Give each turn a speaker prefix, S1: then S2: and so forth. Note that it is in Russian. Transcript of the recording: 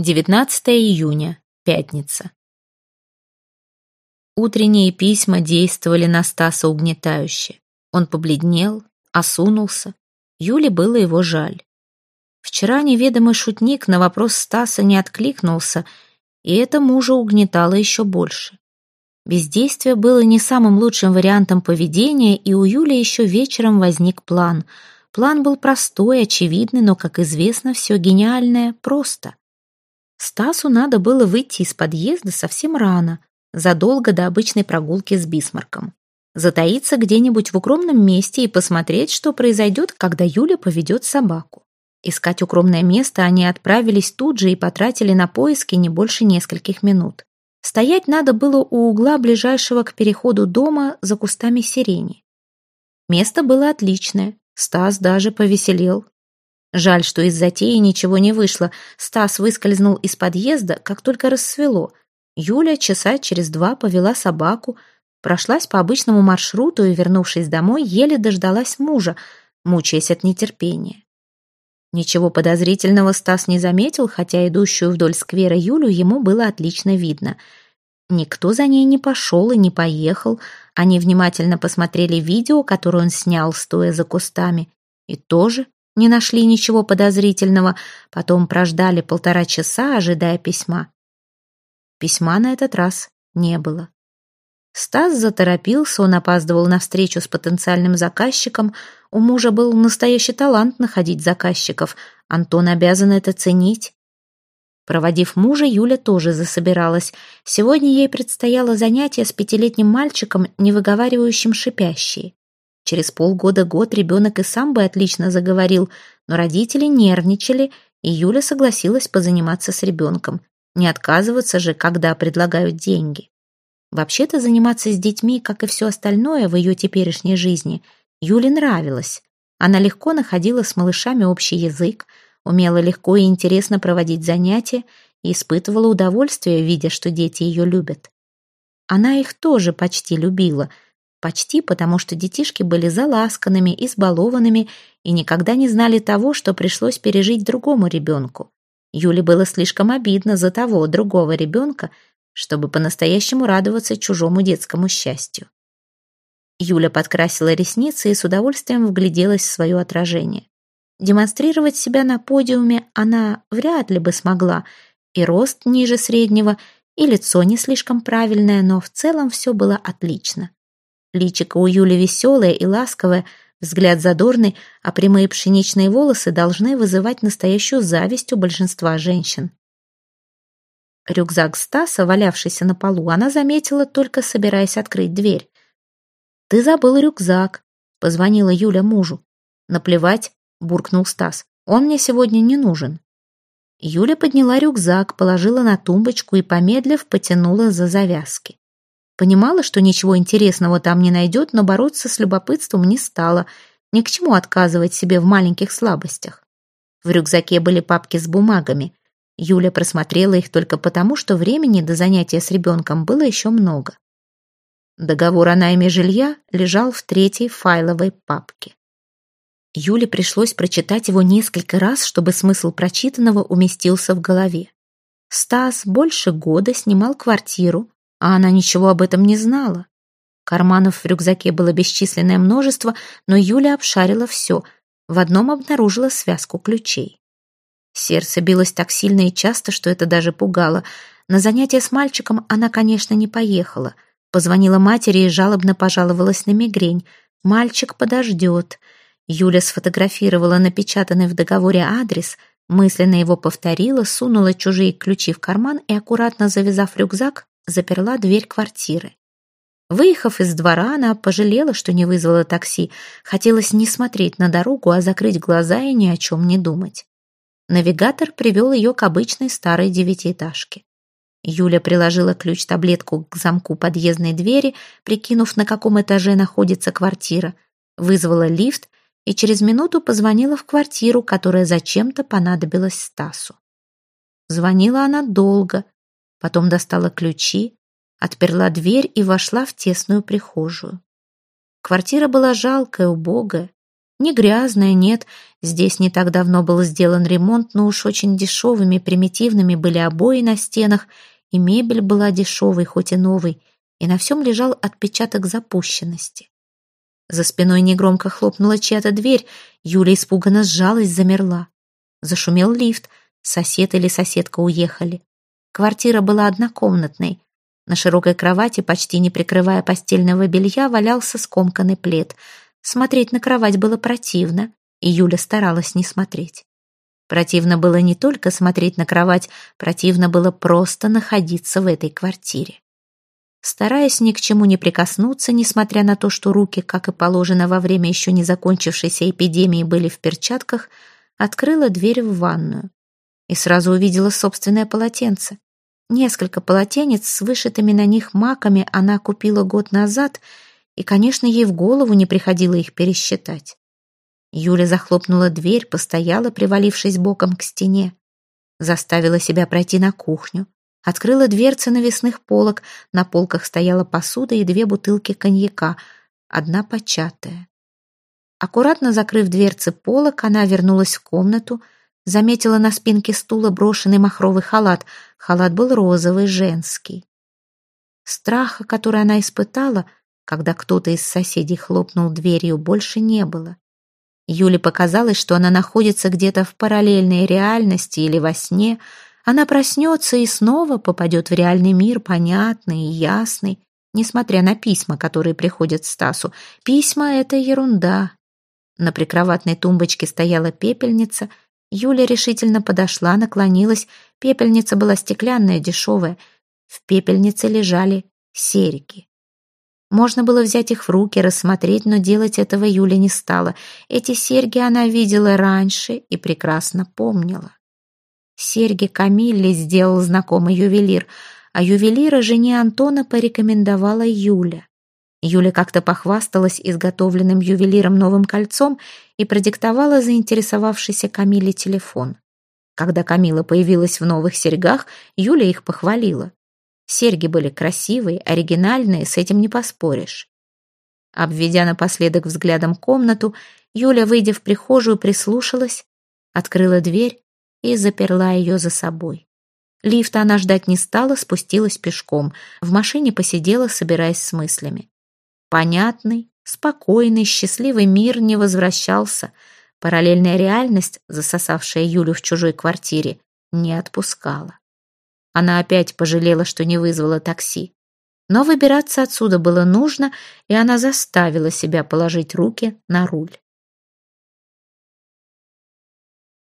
S1: 19 июня, пятница. Утренние письма действовали на Стаса угнетающе. Он побледнел, осунулся. Юле было его жаль. Вчера неведомый шутник на вопрос Стаса не откликнулся, и это мужа угнетало еще больше. Бездействие было не самым лучшим вариантом поведения, и у Юли еще вечером возник план. План был простой, очевидный, но, как известно, все гениальное просто. Стасу надо было выйти из подъезда совсем рано, задолго до обычной прогулки с Бисмарком. Затаиться где-нибудь в укромном месте и посмотреть, что произойдет, когда Юля поведет собаку. Искать укромное место они отправились тут же и потратили на поиски не больше нескольких минут. Стоять надо было у угла ближайшего к переходу дома за кустами сирени. Место было отличное, Стас даже повеселел, Жаль, что из затеи ничего не вышло. Стас выскользнул из подъезда, как только рассвело. Юля часа через два повела собаку, прошлась по обычному маршруту и, вернувшись домой, еле дождалась мужа, мучаясь от нетерпения. Ничего подозрительного Стас не заметил, хотя идущую вдоль сквера Юлю ему было отлично видно. Никто за ней не пошел и не поехал. Они внимательно посмотрели видео, которое он снял, стоя за кустами, и тоже не нашли ничего подозрительного, потом прождали полтора часа, ожидая письма. Письма на этот раз не было. Стас заторопился, он опаздывал на встречу с потенциальным заказчиком. У мужа был настоящий талант находить заказчиков. Антон обязан это ценить. Проводив мужа, Юля тоже засобиралась. Сегодня ей предстояло занятие с пятилетним мальчиком, не выговаривающим шипящие. Через полгода-год ребенок и сам бы отлично заговорил, но родители нервничали, и Юля согласилась позаниматься с ребенком. Не отказываться же, когда предлагают деньги. Вообще-то заниматься с детьми, как и все остальное в ее теперешней жизни, Юле нравилось. Она легко находила с малышами общий язык, умела легко и интересно проводить занятия и испытывала удовольствие, видя, что дети ее любят. Она их тоже почти любила – Почти потому, что детишки были заласканными, избалованными и никогда не знали того, что пришлось пережить другому ребенку. Юле было слишком обидно за того другого ребенка, чтобы по-настоящему радоваться чужому детскому счастью. Юля подкрасила ресницы и с удовольствием вгляделась в свое отражение. Демонстрировать себя на подиуме она вряд ли бы смогла, и рост ниже среднего, и лицо не слишком правильное, но в целом все было отлично. Личико у Юли веселое и ласковое, взгляд задорный, а прямые пшеничные волосы должны вызывать настоящую зависть у большинства женщин. Рюкзак Стаса, валявшийся на полу, она заметила, только собираясь открыть дверь. «Ты забыл рюкзак», — позвонила Юля мужу. «Наплевать», — буркнул Стас, — «он мне сегодня не нужен». Юля подняла рюкзак, положила на тумбочку и, помедлив, потянула за завязки. Понимала, что ничего интересного там не найдет, но бороться с любопытством не стала. Ни к чему отказывать себе в маленьких слабостях. В рюкзаке были папки с бумагами. Юля просмотрела их только потому, что времени до занятия с ребенком было еще много. Договор о найме жилья лежал в третьей файловой папке. Юле пришлось прочитать его несколько раз, чтобы смысл прочитанного уместился в голове. Стас больше года снимал квартиру, а она ничего об этом не знала. Карманов в рюкзаке было бесчисленное множество, но Юля обшарила все. В одном обнаружила связку ключей. Сердце билось так сильно и часто, что это даже пугало. На занятия с мальчиком она, конечно, не поехала. Позвонила матери и жалобно пожаловалась на мигрень. «Мальчик подождет». Юля сфотографировала напечатанный в договоре адрес, мысленно его повторила, сунула чужие ключи в карман и, аккуратно завязав рюкзак, заперла дверь квартиры. Выехав из двора, она пожалела, что не вызвала такси. Хотелось не смотреть на дорогу, а закрыть глаза и ни о чем не думать. Навигатор привел ее к обычной старой девятиэтажке. Юля приложила ключ-таблетку к замку подъездной двери, прикинув, на каком этаже находится квартира, вызвала лифт и через минуту позвонила в квартиру, которая зачем-то понадобилась Стасу. Звонила она долго, Потом достала ключи, отперла дверь и вошла в тесную прихожую. Квартира была жалкая, убогая. Не грязная, нет. Здесь не так давно был сделан ремонт, но уж очень дешевыми, примитивными были обои на стенах, и мебель была дешевой, хоть и новой, и на всем лежал отпечаток запущенности. За спиной негромко хлопнула чья-то дверь, Юля испуганно сжалась, замерла. Зашумел лифт, сосед или соседка уехали. Квартира была однокомнатной. На широкой кровати, почти не прикрывая постельного белья, валялся скомканный плед. Смотреть на кровать было противно, и Юля старалась не смотреть. Противно было не только смотреть на кровать, противно было просто находиться в этой квартире. Стараясь ни к чему не прикоснуться, несмотря на то, что руки, как и положено во время еще не закончившейся эпидемии, были в перчатках, открыла дверь в ванную и сразу увидела собственное полотенце. Несколько полотенец с вышитыми на них маками она купила год назад, и, конечно, ей в голову не приходило их пересчитать. Юля захлопнула дверь, постояла, привалившись боком к стене. Заставила себя пройти на кухню. Открыла дверцы навесных полок. На полках стояла посуда и две бутылки коньяка, одна початая. Аккуратно закрыв дверцы полок, она вернулась в комнату, заметила на спинке стула брошенный махровый халат. Халат был розовый, женский. Страха, который она испытала, когда кто-то из соседей хлопнул дверью, больше не было. Юле показалось, что она находится где-то в параллельной реальности или во сне. Она проснется и снова попадет в реальный мир, понятный и ясный, несмотря на письма, которые приходят Стасу. Письма — это ерунда. На прикроватной тумбочке стояла пепельница — Юля решительно подошла, наклонилась. Пепельница была стеклянная, дешевая. В пепельнице лежали серьги. Можно было взять их в руки, рассмотреть, но делать этого Юля не стала. Эти серьги она видела раньше и прекрасно помнила. Серьги Камилли сделал знакомый ювелир, а ювелира жене Антона порекомендовала Юля. Юля как-то похвасталась изготовленным ювелиром новым кольцом и продиктовала заинтересовавшейся Камиле телефон. Когда Камила появилась в новых серьгах, Юля их похвалила. Серьги были красивые, оригинальные, с этим не поспоришь. Обведя напоследок взглядом комнату, Юля, выйдя в прихожую, прислушалась, открыла дверь и заперла ее за собой. Лифта она ждать не стала, спустилась пешком. В машине посидела, собираясь с мыслями. Понятный, спокойный, счастливый мир не возвращался. Параллельная реальность, засосавшая Юлю в чужой квартире, не отпускала. Она опять пожалела, что не вызвала такси. Но выбираться отсюда было нужно, и она заставила себя положить руки на руль.